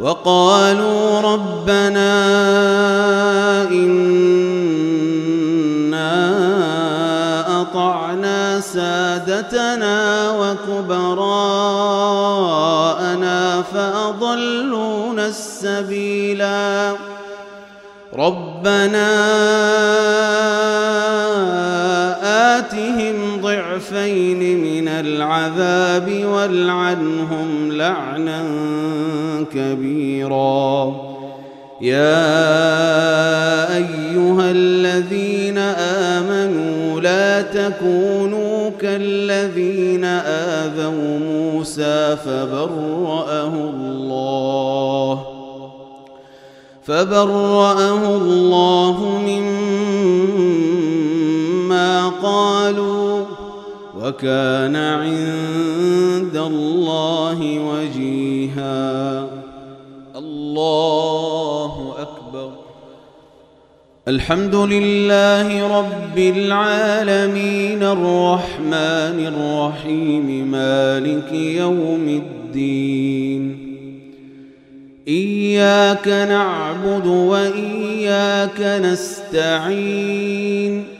وقالوا ربنا إنا أطعنا سادتنا وكبراءنا فأضلونا السبيلا. ربنا آتهم ضعفين من العذاب والعنهم لعنا كبيرا. يا أيها الذين آمنوا لا تكونوا كالذين آذوا موسى فبرأه الله فبرأه الله مما قالوا وكان عند الله وجيها. الله أكبر. الحمد لله رب العالمين. الرحمن الرحيم. مالك يوم الدين. إياك نعبد وإياك نستعين.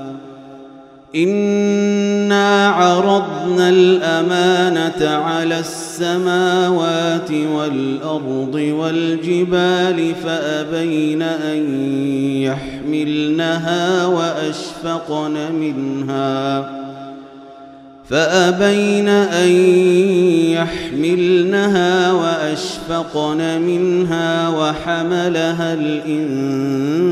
إنا عرضنا الأمانة على السماوات والأرض والجبال فأبين أن يحملنها وأشفقن منها فأبين أن يحملنها وأشفقن منها وحملها الإنسان